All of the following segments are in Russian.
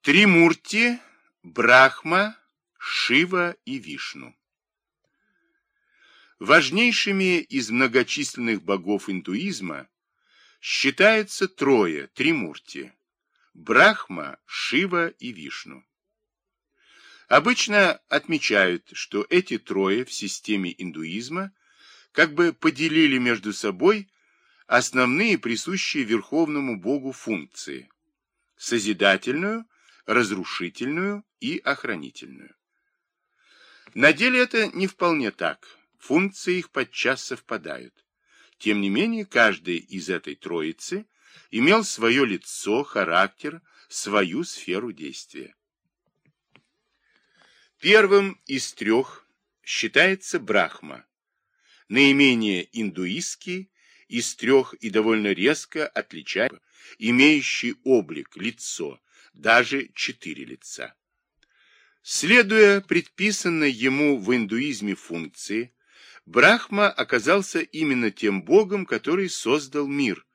Тримурти, Брахма, Шива и Вишну. Важнейшими из многочисленных богов индуизма считаются трое Тримурти – Брахма, Шива и Вишну. Обычно отмечают, что эти трое в системе индуизма как бы поделили между собой основные присущие Верховному Богу функции – созидательную, разрушительную и охранительную. На деле это не вполне так, функции их подчас совпадают. Тем не менее, каждый из этой троицы имел свое лицо, характер, свою сферу действия. Первым из трех считается Брахма, наименее индуистский, из трех и довольно резко отличаемый, имеющий облик, лицо, даже четыре лица. Следуя предписанной ему в индуизме функции, Брахма оказался именно тем богом, который создал мир,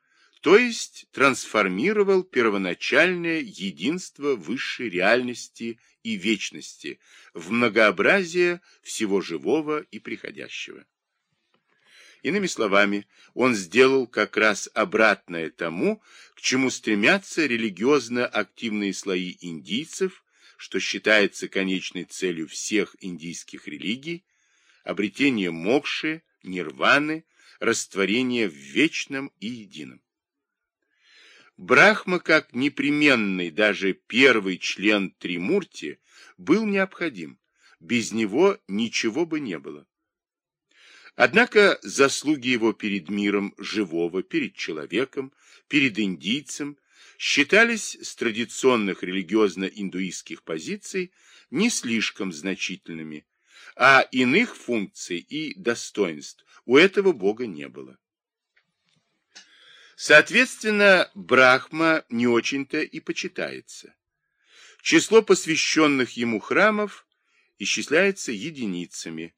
то есть трансформировал первоначальное единство высшей реальности и вечности в многообразие всего живого и приходящего. Иными словами, он сделал как раз обратное тому, к чему стремятся религиозно активные слои индийцев, что считается конечной целью всех индийских религий, обретение мокши, нирваны, растворение в вечном и едином. Брахма, как непременный, даже первый член Тримурти, был необходим. Без него ничего бы не было. Однако заслуги его перед миром живого, перед человеком, перед индийцем считались с традиционных религиозно-индуистских позиций не слишком значительными, а иных функций и достоинств у этого бога не было. Соответственно, Брахма не очень-то и почитается. Число посвященных ему храмов исчисляется единицами,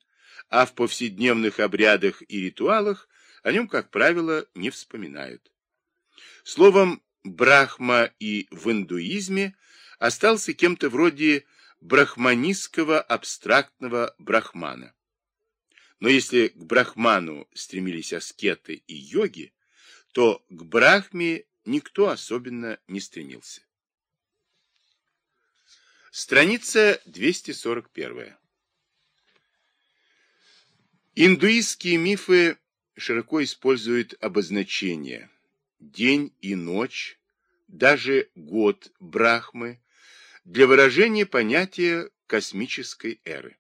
а в повседневных обрядах и ритуалах о нем, как правило, не вспоминают. Словом, Брахма и в индуизме остался кем-то вроде брахманистского абстрактного брахмана. Но если к брахману стремились аскеты и йоги, то к брахме никто особенно не стремился. Страница 241. Индуистские мифы широко используют обозначения день и ночь, даже год Брахмы для выражения понятия космической эры.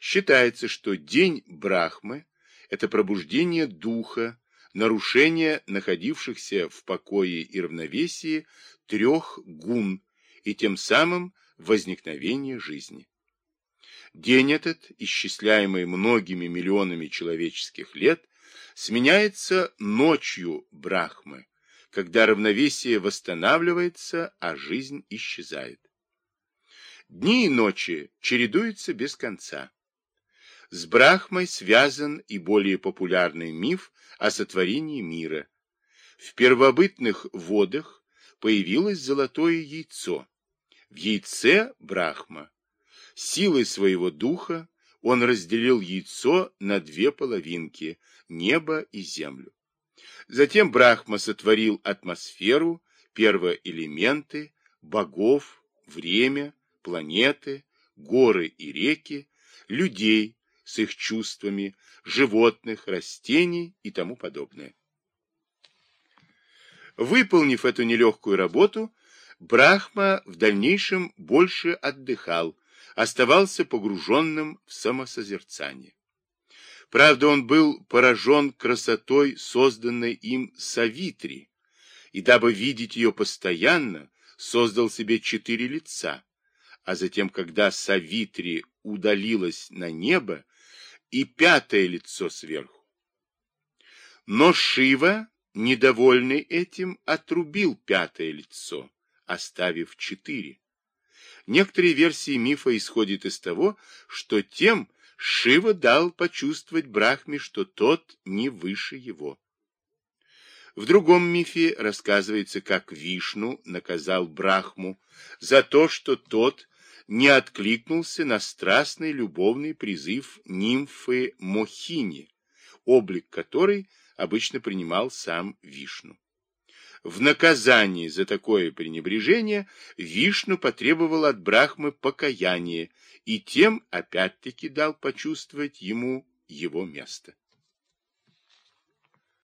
Считается, что день Брахмы – это пробуждение духа, нарушение находившихся в покое и равновесии трех гун и тем самым возникновение жизни. День этот, исчисляемый многими миллионами человеческих лет, сменяется ночью Брахмы, когда равновесие восстанавливается, а жизнь исчезает. Дни и ночи чередуются без конца. С Брахмой связан и более популярный миф о сотворении мира. В первобытных водах появилось золотое яйцо. В яйце Брахма Силой своего духа он разделил яйцо на две половинки – небо и землю. Затем Брахма сотворил атмосферу, первоэлементы, богов, время, планеты, горы и реки, людей с их чувствами, животных, растений и тому подобное. Выполнив эту нелегкую работу, Брахма в дальнейшем больше отдыхал, оставался погруженным в самосозерцание. Правда, он был поражен красотой, созданной им Савитри, и дабы видеть ее постоянно, создал себе четыре лица, а затем, когда Савитри удалилась на небо, и пятое лицо сверху. Но Шива, недовольный этим, отрубил пятое лицо, оставив четыре. Некоторые версии мифа исходят из того, что тем Шива дал почувствовать Брахме, что тот не выше его. В другом мифе рассказывается, как Вишну наказал Брахму за то, что тот не откликнулся на страстный любовный призыв нимфы Мохини, облик которой обычно принимал сам Вишну. В наказании за такое пренебрежение Вишну потребовал от Брахмы покаяния и тем опять-таки дал почувствовать ему его место.